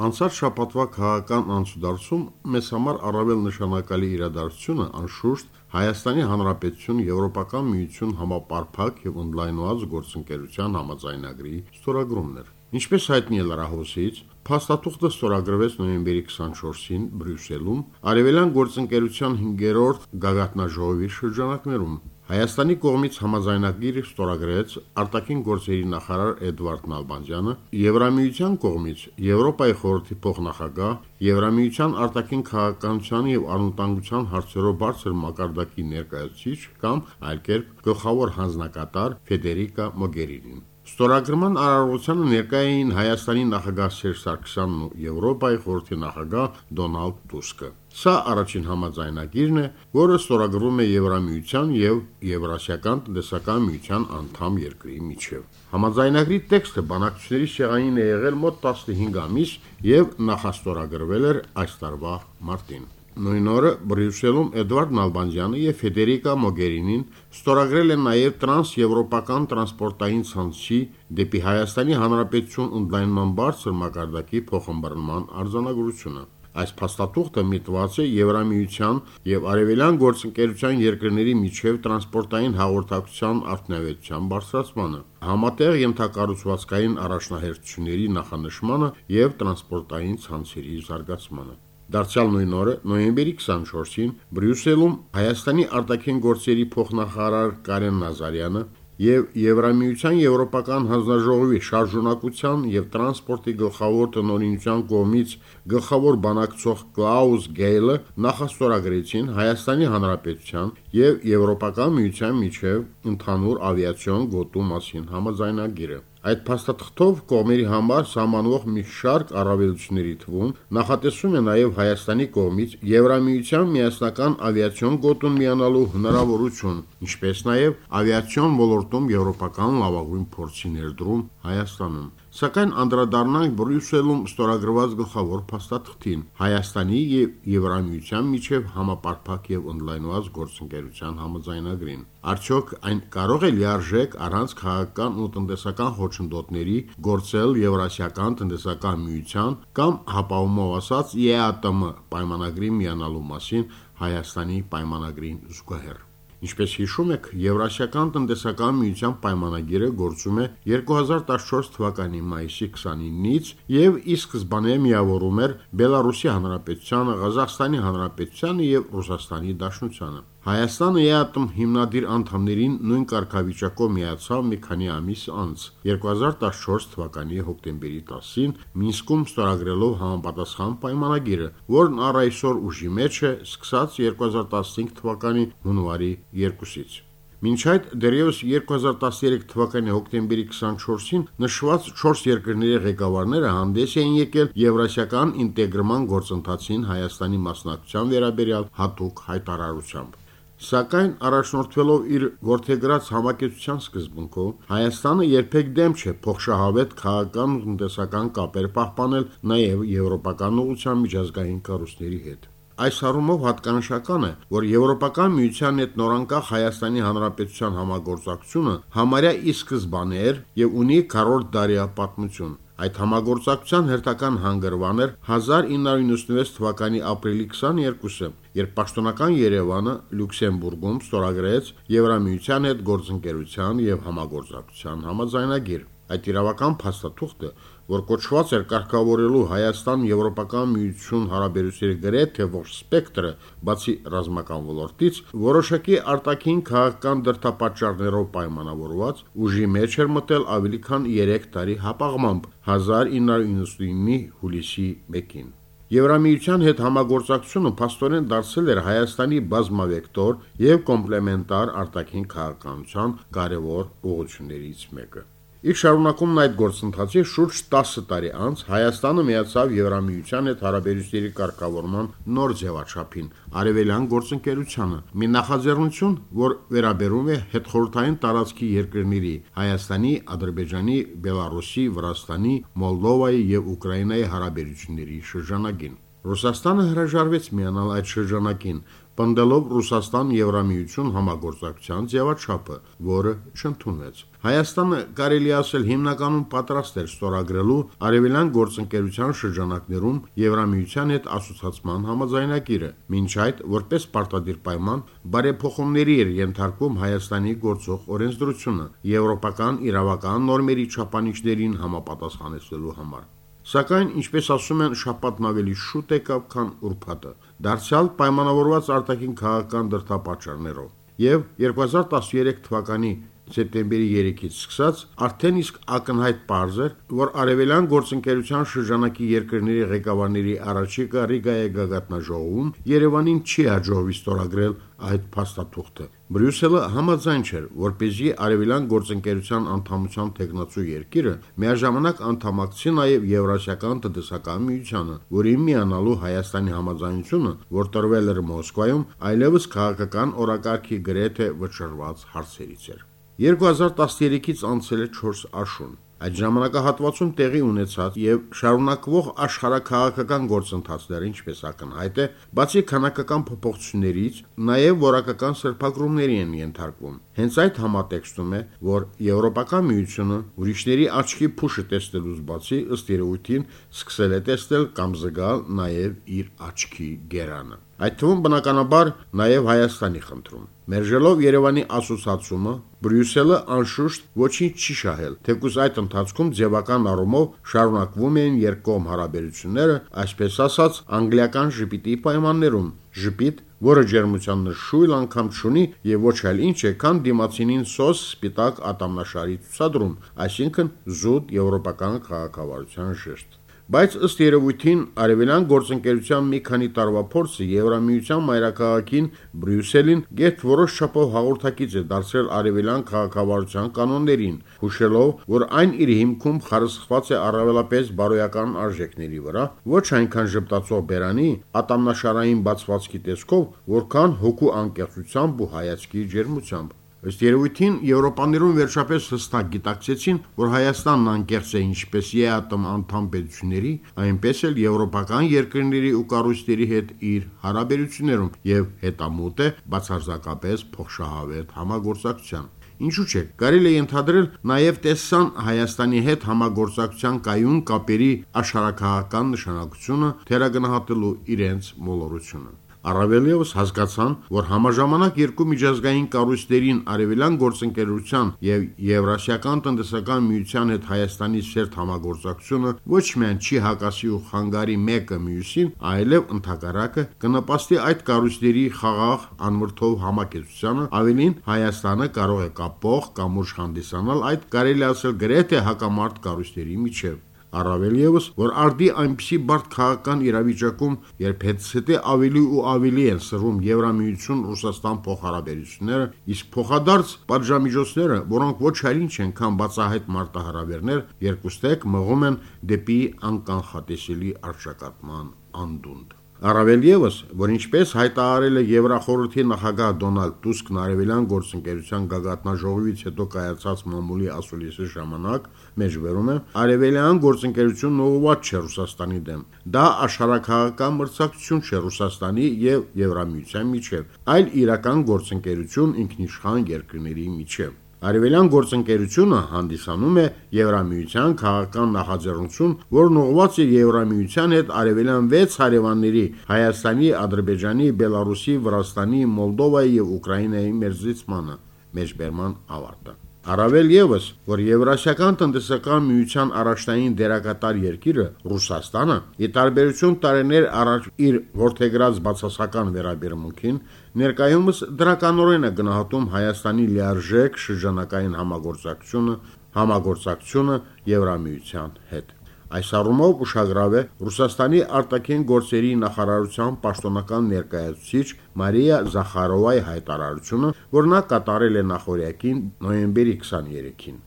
Անցած շաբաթվա քաղաքական անցուդարձում մեզ համար առավել նշանակալի իրադարձությունը անշուշտ Հայաստանի Հանրապետություն Եվրոպական միություն համապարփակ եւ ընդլայնված գործընկերության համաձայնագրի ստորագրումն էր։ Ինչպես հայտնի է լրահոսից, փաստաթուղթը ստորագրվեց նոյեմբերի 24-ին Բրյուսելում Արևելյան գործընկերության 5-րդ գագաթնաժողովի շրջանակներում։ Հայաստանի կողմից համաձայնագիրը ստորագրեց արտաքին գործերի նախարար Էդվարդ Նալբանդյանը, Եվրամիության կողմից Եվրոպայի խորհրդի փոխնախագահ, Եվրամիության արտաքին քաղաքականության եւ անվտանգության հարցերով բարձր մակարդակի ներկայացուցիչ կամ այլ կերպ գլխավոր հանձնակատար Ֆեդերիկա Մոգերինին։ Ստորագրման արարողությանը ներկայ էին Հայաստանի նախագահ Սերժ Սարգսյանն ու Եվրոպայի խորհրդի նախագահ Դոնալդ Տուսկը։ Սա առաջին համաձայնագիրն է, որը ստորագրվում է Եվրամիության եւ Եվրասիական տնտեսական միության անդամ երկրի միջև։ Համաձայնագրի տեքստը բանակցությունների շեղանին է եղել մոտ 15 ամիս եւ նախաստորագրվել էր այս տարվա մարտին։ Նույն օրը Բրյուսելում Էդվարդ Նալբանդյանը եւ Ֆեդերիկա Մոգերինին ստորագրել են նաեւ տրանս-եվրոպական տրանսպորտային ցանցի դեպի Հայաստանի Հանրապետություն ընդլայնման բարձր մակարդակի փոխմբռնման արձանագրությունը։ Այս փաստաթուղթը միտված է Եվրամիության եւ Արևելյան գործընկերության երկրների միջև տրանսպորտային հաղորդակցության արդյունավետության բարձրացմանը, համատեղ ենթակառուցվածքային առաջնահերթությունների նախանշմանը եւ տրանսպորտային ցանցերի զարգացմանը։ Դարձյալ նույն օրը, նոյեմբերի 24-ին Բրյուսելում Հայաստանի արտաքին գործերի փոխնախարար Կարեն Նազարյանը եւ Եվրամիության Եվրոպական հանձնաժողովի շարժունակության եւ տրանսպորտի գլխավոր տնօրինության կողմից գլխավոր բանակցող Կլաուս Գեյլը նախաստորագրեցին Հայաստանի Հանրապետության եւ Եվրոպական միության միջև ընդհանուր ավիացիոն գոտու մասին համաձայնագիրը։ Այդ փաստաթղթով կողմերի համար սահմանվող մի շարք առավելությունների թվում նախատեսում է նաև Հայաստանի կողմից Եվրամիության միասնական ավիացիոն գոտուն միանալու հնարավորություն, ինչպես նաև ավիացիոն ոլորտում եվրոպական լավագույն փորձի ներդրում Հայաստանում։ Սակայն անդրադառնանք Բրյուսելում ստորագրված գլխավոր փաստաթղթին Հայաստանի եւ Եվրամիության միջև համապարփակ եւ ընդլայնված գործընկերության համաձայնագրին։ Արդյոք այն կարող է լիարժեք առանց քաղաքական ու տնտեսական խոչընդոտների գործել Եվրասիական տնտեսական միության կամ հապավումով ասած ԵԱՏՄ պայմանագրի միանալու մասին Հայաստանի պայմանագրին զուգահեռ։ Ինչպես հիշում եք, Եվրասիական տնտեսական միության պայմանագիրը գործում է 2014 թվականի մայիսի 29-ից եւ ի սկզբանե միավորում էր Բելարուսի Հանրապետությանը, Ղազախստանի Հանրապետությանը եւ Ռուսաստանի Դաշնությանը։ Հայաստանը ԵԱՏՄ հիմնադիր անդամներին նույն կարգավիճակով միացավ մի քանի ամիս անց 2014 թվականի հոկտեմբերի 10-ին Մինսկում ստորագրելով համապատասխան պայմանագիրը, որն առ այսօր ուժի մեջ է սկսած 2015 թվականի հունվարի 2-ից։ Մինչ այդ դեռևս 2013 թվականի հոկտեմբերի 24-ին նշված 4 երկրների ղեկավարները հանդես էին եկել Եվրասիական ինտեգրման գործընթացին Հայաստանի մասնակցության վերաբերյալ հատուկ հայտարարությամբ։ Սակայն առաջնորդվելով իր որթեգրած համակեցության սկզբունքով, Հայաստանը երբեք դեմ չէ փոխշահավետ քաղաքական ու տնտեսական կապեր պահպանել նաև եվրոպական ուղղության միջազգային կառույցների հետ։ Այս առումով հատկանշական է, որ Եվրոպական միության հետ նորանկախ Հայաստանի Հանրապետության համագործակցությունը համարյա ի սկզբանե էր եւ ունի քառորդ դարյա պատմություն։ Այդ համագործակցության հերթական հանգրվան էր 1996 թվականի ապրիլի 22-ը, երբ պաշտոնական Երևանը Լյուքսեմբուրգում ստորագրեց Եվրամիության հետ գործընկերության եւ համագործակցության համաձայնագիր։ Այդ իրավական փաստաթուղթը, որ կոչված էր կարգավորելու Հայաստան-Եվրոպական միություն հարաբերությունների գրեթե ողջ սպեկտրը, բացի ռազմական ոլորտից, որոշակի արտաքին քաղաքական դրդապատճառներով պայմանավորված, ուժի մեջ էր մտել ավելի քան 3 տարի հապաղմամբ 1999-ի հուլիսի 1-ին։ Եվրամիության հետ համագործակցությունը փաստորեն դարձել էր Հայաստանի բազմավեկտոր եւ կոմպլեմենտար արտաքին քաղաքականության կարևոր ուղղություններից մեկը։ Իր շարունակումն այդ գործընթացի շուրջ 10 տարի անց Հայաստանը միացավ Եվրամիության հետ հարաբերությունների կարգավորման նոր ձևաչափին՝ Արևելյան գործընկերությանը։ Մի նախաձեռնություն, որ վերաբերում է հետխորհրդային տարածքի երկրների Հայաստանի, Ադրբեջանի, Բելարուսի, Վրաստանի, Մոլդովայի եւ Ուկրաինայի հարաբերությունների շրջանագին։ Ռուսաստանը հրաժարվեց միանալ այդ շրջանակին, պնդելով Ռուսաստան-Եվրամիություն համագործակցության ձևաչափը, որը չընդունվեց։ Հայաստանը կարելի ասել հիմնականում պատրաստ էր ստորագրելու արևելյան գործընկերության շրջանակներում Եվրամիության հետ ասոցացման համաձայնագիրը։ Մինչ այդ, որպես պարտադիր պայման, բարեփոխումների էր ենթարկվում Հայաստանի գործող օրենսդրությունը եվրոպական իրավական նորմերի չափանիշներին համապատասխանեցնելու համար։ Սակայն, ինչպես ասում են, շապատն ավելի շուտ եկավ, քան ուրբաթը դարձյալ պայմանավորված արտաքին քաղաքական դրդապատճառներով։ Եվ 2013 թվականի սեպտեմբերի 3-ից սկսած արդեն իսկ ակնհայտ պարզ էր, որ արևելյան գործընկերության շրջանակի երկրների ղեկավարների առաջիկա Ռիգայի գագաթնաժողովում Երևանին չի հաջողվի ստորագրել այդ փաստաթուղթը։ Բրյուսելը համաձայն չէր, որպեսզի արևելյան գործընկերության անդամության տեղնացու երկիրը միաժամանակ անդամակցի նաև Եվրասիական տնտեսական միությանը, որին միանալու Հայաստանի համաձայնությունը, որ տրվել էր Մոսկվայում, այլևս քաղաքական օրակարգի գրեթե վճռված հարցերից էր։ 2013-ից անցել է 4 աշուն։ Այդ ժամանակահատվածում տեղի ունեցած եւ շարունակվող աշխարհակաղակական գործընթացները, ինչպես ակնհայտ է, բացի քանակական փոփոխություններից, նաեւ որակական սրբագրումների են ենթարկվում։ Հենց այդ համատեքստում է, որ Եվրոպական միությունը ուրիշների աչքի փուշը տեսնելուց բացի ըստ երևույթին սկսել է տեսնել կամ զգալ նաեւ իր աչքի գերանը։ Այդ թվում բնականաբար նաև Հայաստանի խնդրում։ Մերժելով Երևանի ասոցիացումը, Բրյուսելը անշուշտ ոչինչ չի շահել, թեկուզ այդ ընթացքում ձևական առումով շարունակվում են երկկողմ հարաբերությունները, այսպես ասած, անգլիական ժպիտի պայմաններում, ժպիտ, որը ջերմության նշույլ անգամ չունի եւ ոչ այլ ինչ է, քան դիմացինին սոս սպիտակ ատամնաշարի ցուցադրում, այսինքն զուտ եվրոպական քաղաքավարության ժեշտ։ Բայց ըստ երևույթին արևելյան գործընկերության մի քանի տարվա փորձը Եվրամիության մայրաքաղաքին Բրյուսելին գետ որոշ չափով հաղորդակից է դարձրել արևելյան քաղաքավարության կանոններին, հուշելով, որ այն իր հիմքում խարսխված է առավելապես բարոյական արժեքների վրա, ոչ այնքան ժպտացող բերանի, ատամնաշարային բացվածքի տեսքով, որքան հոգու անկեղծությամբ ու հայացքի ջերմությամբ։ Ըստ երևույթին Եվրոպաներում վերջապես հստակ գիտակցեցին, որ Հայաստանն անկեղծ է ինչպես ԵԱՏՄ անդամ պետությունների, այնպես էլ եվրոպական երկրների ու կառույցների հետ իր հարաբերություններում եւ հետամուտ է բացարձակապես փոխշահավետ համագործակցության։ Ինչու՞ չէ, կարելի է ընդհանրել նաև տեսան Հայաստանի հետ համագործակցության կայուն կապերի աշխարհակահական նշանակությունը թերագնահատելու իրենց մոլորությունը։ Առավելևս հասկացան, որ համաժամանակ երկու միջազգային կառույցներին արևելյան գործընկերության եւ Եվրասիական տնտեսական միության հետ Հայաստանի սերտ համագործակցությունը ոչ միայն չի հակասի ու խանգարի մեկը մյուսին, այլև ընդհակառակը կնպաստի այդ կառույցների խաղաղ անմրթով համակեցությանը, ավելին Հայաստանը կարող է կապող կամ ուժ հանդիսանալ այդ կարելի ասել գրեթե հակամարտ կառույցների միջև Առավել եւս, որ արդի այնպիսի բարդ քաղաքական իրավիճակում, երբ հետսետե ավելի ու ավելի են սրվում Եվրամիություն Ռուսաստան փոխհարաբերությունները, իսկ փոխադարձ պատժամիջոցները, որոնք ոչ այլ ինչ են, քան բացահայտ մարտահրավերներ, երկուստեք մղում են դեպի անկանխատեսելի արժակատման անդունդ։ Առավել եւս, որ ինչպես հայտարարել է Եվրախորհրդի նախագահ Դոնալդ Տուսկն արևելյան գործընկերության գագաթնաժողովից հետո կայացած մամուլի ասուլիսի ժամանակ, մեջբերում է, արևելյան գործընկերությունն ուղղված չէ Ռուսաստանի դեմ։ Դա աշխարհակահաղական մրցակցություն չէ Ռուսաստանի եւ Եվրամիության միջև, այլ իրական գործընկերություն ինքնիշխան երկրների միջև։ Արևելյան գործընկերությունը հանդիսանում է Եվրամիության քաղաքական նախաձեռնություն, որն ուղղված է Եվրամիության հետ արևելյան 6 հարևանների Հայաստանի, Ադրբեջանի, Բելարուսի, Վրաստանի, Մոլդովայի եւ Ուկրաինայի մերձեցմանը։ Մեջբերման ավարտը։ Առավել եւս, որ Եվրասիական տնտեսական միության առաջնային դերակատար երկիրը Ռուսաստանը, ի տարբերություն տարիներ առաջ իր որթեգրած բացասական վերաբերմունքին, ներկայումս դրականորեն է գնահատում Հայաստանի լիարժեք շրջանակային համագործակցությունը, համագործակցությունը Եվրամիության հետ։ Այս առումով ուշագրավ է Ռուսաստանի արտաքին գործերի նախարարության պաշտոնական ներկայացուցիչ Մարիա Զախարովայի հայտարարությունը, որ նա կատարել է նախորյակին նոյեմբերի 23-ին։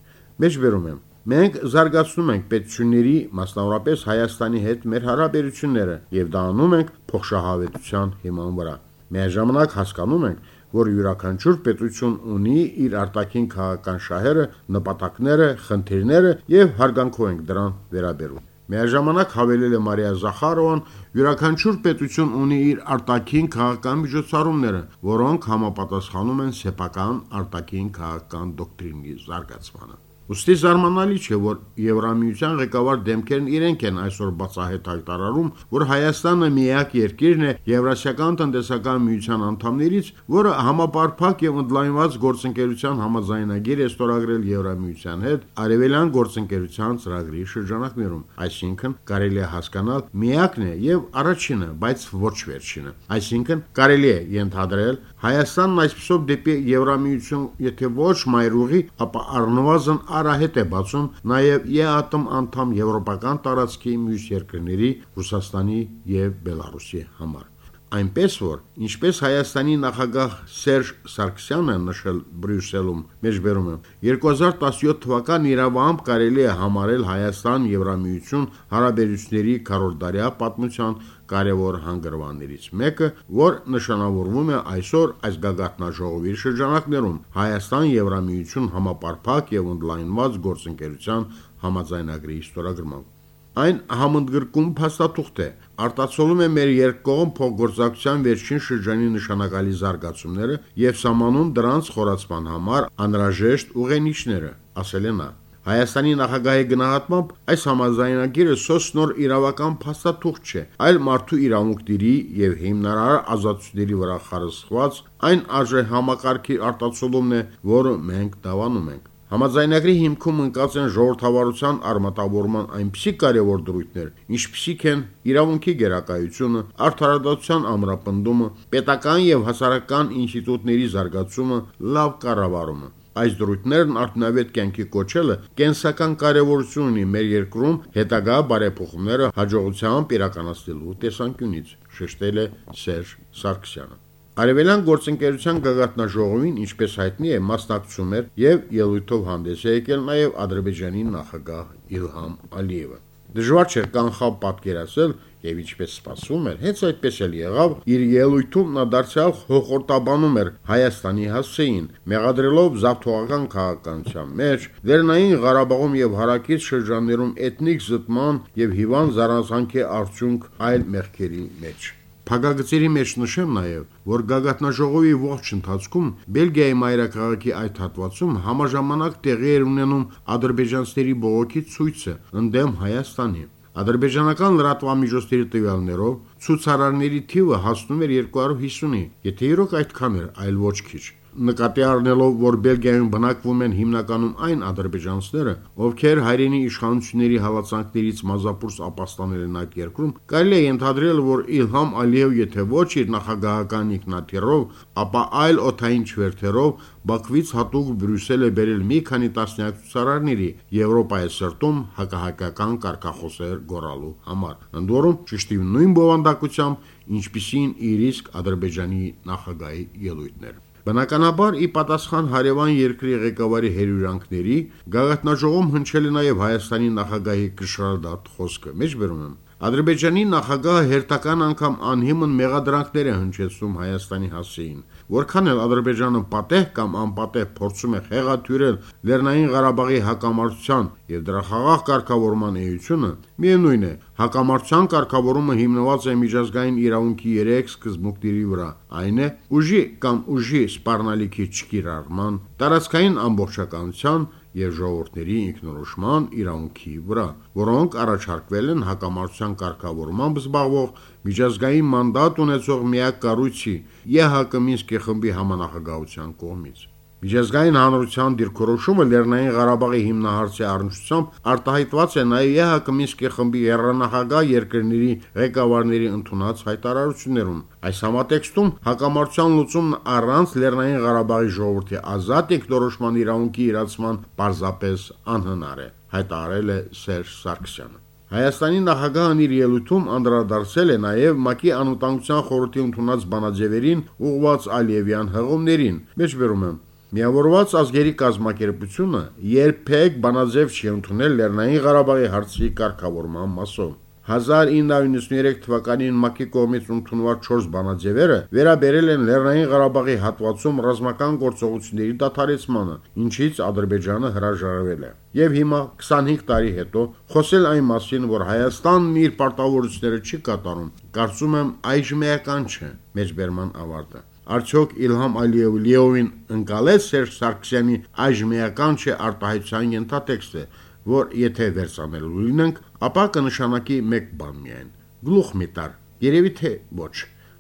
Մեջբերում եմ. Մենք զարգացնում ենք պետությունների, մասնավորապես Հայաստանի հետ մեր հարաբերությունները եւ դա անում ենք փոխշահավետության հիման վրա։ Միաժամանակ հասկանում ենք, որ յուրաքանչյուր պետություն ունի իր արտաքին քաղաքական շահերը, նպատակները, խնդիրները եւ հարգանքով ենք դրան վերաբերում։ Միաժամանակ հավելել է Մարիա Զախարովան, յուրաքանչյուր պետություն ունի իր արտաքին քաղաքական միջոցառումները, որոնք համապատասխանում են սեփական արտաքին քաղաքական դոկտրինի զարգացմանը։ Ոստի զարմանալի չէ, որ Եվրամիության ղեկավար դեմքերն իրենք են այսօր բացահայտ հայտարարում, որ Հայաստանը միակ երկիրն է Եվրասիական տնտեսական միության անդամներից, որը համապարփակ եւ ընդլայնված գործընկերության համաձայնագիր է ստորագրել Եվրամիության հետ արևելյան գործընկերության ծրագրի շրջանակներում, այսինքն կարելի է հասկանալ միակն է եւ առաջինը, բայց ոչ վերջինը։ Այսինքն կարելի է ենթադրել Հայաստանն այսպեսով դեպի Եվրամիություն, եթե ոչ մայրուղի, ապա առնվազն արահետ է բացում նաև ԵԱՏՄ անդամ եվրոպական տարածքի մյուս երկրների Ռուսաստանի եւ Բելարուսի համար այնպես որ ինչպես Հայաստանի նախագահ Սերժ Սարգսյանը նշել Բրյուսելում մեջբերում է 2017 թվական իրավամբ կարելի է համարել Հայաստան Եվրամիություն հարաբերությունների քառորդարյա պատմության կարևոր հանգրվաններից մեկը, որ նշանավորվում է այսօր այս գագաթնաժողովի շրջանակներում Հայաստան Եվրամիություն համապարփակ եւ ընդլայնված գործընկերության համաձայնագրի ստորագրմամբ։ Այն համընդգրկում փաստաթուղթ է, արտացոլում է մեր երկկողմ փոխգործակցության վերջին շրջանի նշանակալի զարգացումները եւ սահմանում դրանց խորացման համար անհրաժեշտ ուղենիշները, ասել է նա։ Հայաստանի նախագահի գնահատմամբ այս համաձայնագիրը սոս նոր իրավական փաստաթուղթ չէ, այլ մարդու իրավունքների եւ հիմնարար ազատությունների վրա խարսխված այն արժե համակարգի արտացոլումն է, որը մենք դավանում ենք։ Համաձայնագրի հիմքում ընկած են ժողովրդավարության արմատավորման այնպիսի կարևոր դրույթներ, ինչպիսիք են իրավունքի գերակայությունը, արդարադատության ամրապնդումը, պետական եւ հասարակական ինստիտուտների զարգացումը, լավ կառավարումը։ Այս դրույթներն արդյունավետ կյանքի կոչելը կենսական կարևորություն ունի մեր երկրում հետագա բարեփոխումները հաջողությամբ իրականացնելու տեսանկյունից, շեշտել է Սերժ Սարգսյանը։ Արևելյան գործընկերության գագաթնաժողովին, ինչպես հայտնի է, մասնակցում էր եւ ելույթով հանդես է եկել նաեւ Ադրբեջանի նախագահ Իլհամ Ալիևը։ Դժվար չէ կանխավ պատկերացնել եւ ինչպես սպասվում էր, հենց այդպես էլ եղավ, իր ելույթում նա դարձյալ հոխորտաբանում էր Հայաստանի հասցեին, մեղադրելով զավթողական քաղաքականության մեջ, Լեռնային Ղարաբաղում եւ հարակից շրջաններում էթնիկ զտման եւ հիվան զառանցանքի արդյունք այլ մեղքերի մեջ։ Փագագծերի մեջ նշեմ նաև, որ գագաթնաժողովի ողջ ընթացքում Բելգիայի մայրաքաղաքի այդ հատվածում համաժամանակ տեղի էր ունենում ադրբեջանցիների բողոքի ցույցը ընդդեմ Հայաստանի։ Ադրբեջանական լրատվամիջոցների տվյալներով ցուցարարների թիվը հասնում էր 250-ի, եթե իրոք այդքան էր, այլ ոչ քիչ նկատի առնելով, որ Բելգիայում բնակվում են հիմնականում այն ադրբեջանցիները, ովքեր հայրենի իշխանությունների հալածանքներից մազապուրս ապաստանել են այդ երկրում, կարելի է ենթադրել, որ Իլհամ Ալիև եթե ոչ իր նախագահական ինքնաթիռով, ապա այլ օթային չվերթերով Բաքվից հատուկ Բրյուսել է բերել մի քանի տասնյակ ցուցարարների Եվրոպայի սրտում հակահայկական կարգախոսեր գորալու համար։ Ընդ որում, ճշտի նույն բովանդակությամբ, ինչպիսին իր իսկ Ադրբեջանի նախագահի ելույթներ։ Բնականաբար, ի պատասխան հարևան երկրի ղեկավարի հերյուրանքների, գաղտնաժողում հնչել է նաև Հայաստանի նախագահի կշռադատ խոսքը։ Մեջբերում եմ. Ադրբեջանի նախագահը հերթական անգամ անհիմն մեղադրանքներ է հնչեցնում Հայաստանի հասցեին։ Որքան էլ Ադրբեջանը պատեհ կամ անպատեհ փորձում է խեղաթյուրել Լեռնային Ղարաբաղի հակամարտության եւ դրա խաղաղ կարգավորման էությունը, միևնույն է, հակամարտության կարգավորումը հիմնված է միջազգային իրավունքի 3 սկզբունքների վրա։ Այն է ուժի կամ ուժի սպառնալիքի չկիրառման, տարածքային ամբողջականության եւ ժողովրդների ինքնորոշման իրավունքի վրա, որոնք առաջարկվել են հակամարտության կարգավորմամբ զբաղվող միջազգային մանդատ ունեցող միակ կառույցի ԵՀԿ Մինսկի խմբի համանախագահության կողմից։ Միջազգային հանրության դիրքորոշումը Լեռնային Ղարաբաղի հիմնահարցի առնչությամբ արտահայտված է նաև ԵՀԿ Մինսկի խմբի երանախագահ երկրների ղեկավարների ընդունած հայտարարություններում։ Այս համատեքստում հակամարտության լուծումն առանց Լեռնային Ղարաբաղի ժողովրդի ազատ ինքնորոշման իրավունքի իրացման պարզապես անհնար է, հայտարարել է Սերժ Սարգսյանը։ Հայաստանի նախագահն իր ելույթում անդրադարձել է նաև ՄԱԿ-ի անվտանգության խորհրդի ընդունած բանաձևերին ուղղված Ալիևյան հղումներին։ Մեջբերում եմ Միավորված ազգերի կազմակերպությունը երբեք բանաձև չի ընդունել Լեռնային Ղարաբաղի հարցի կարգավորման մասով։ 1993 թվականին ՄԱԿ-ի կողմից ընդունված 4 բանաձևերը վերաբերել են Լեռնային Ղարաբաղի հատվածում ռազմական գործողությունների դադարեցմանը, ինչից Ադրբեջանը հրաժարվել է։ Եվ հիմա 25 տարի հետո խոսել այն մասին, որ Հայաստանն իր պարտավորությունները չի կատարում, կարծում եմ այժմեական չէ մեջբերման ավարտը։ Արդյոք Իլհամ Ալիևին ընկալեց Սերժ Սարգսյանի այժմեական չէ արտահայտության ենթատեքստը, որ եթե վերցանելու լինենք, ապա կնշանակի մեկ բան միայն. գլուխ մի տար, երևի թե ոչ։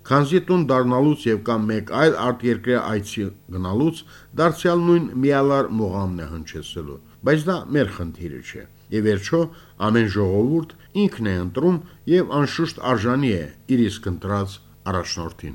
Քանզի տուն դառնալուց եւ կամ մեկ այլ արտերկրյա այցի գնալուց դարձյալ նույն միալար մողամն է հնչեցելու, բայց դա մեր խնդիրը չէ։ Եվ վերջո ամեն ժողովուրդ ինքն է ընտրում եւ անշուշտ արժանի է իր իսկ ընտրած առաջնորդին։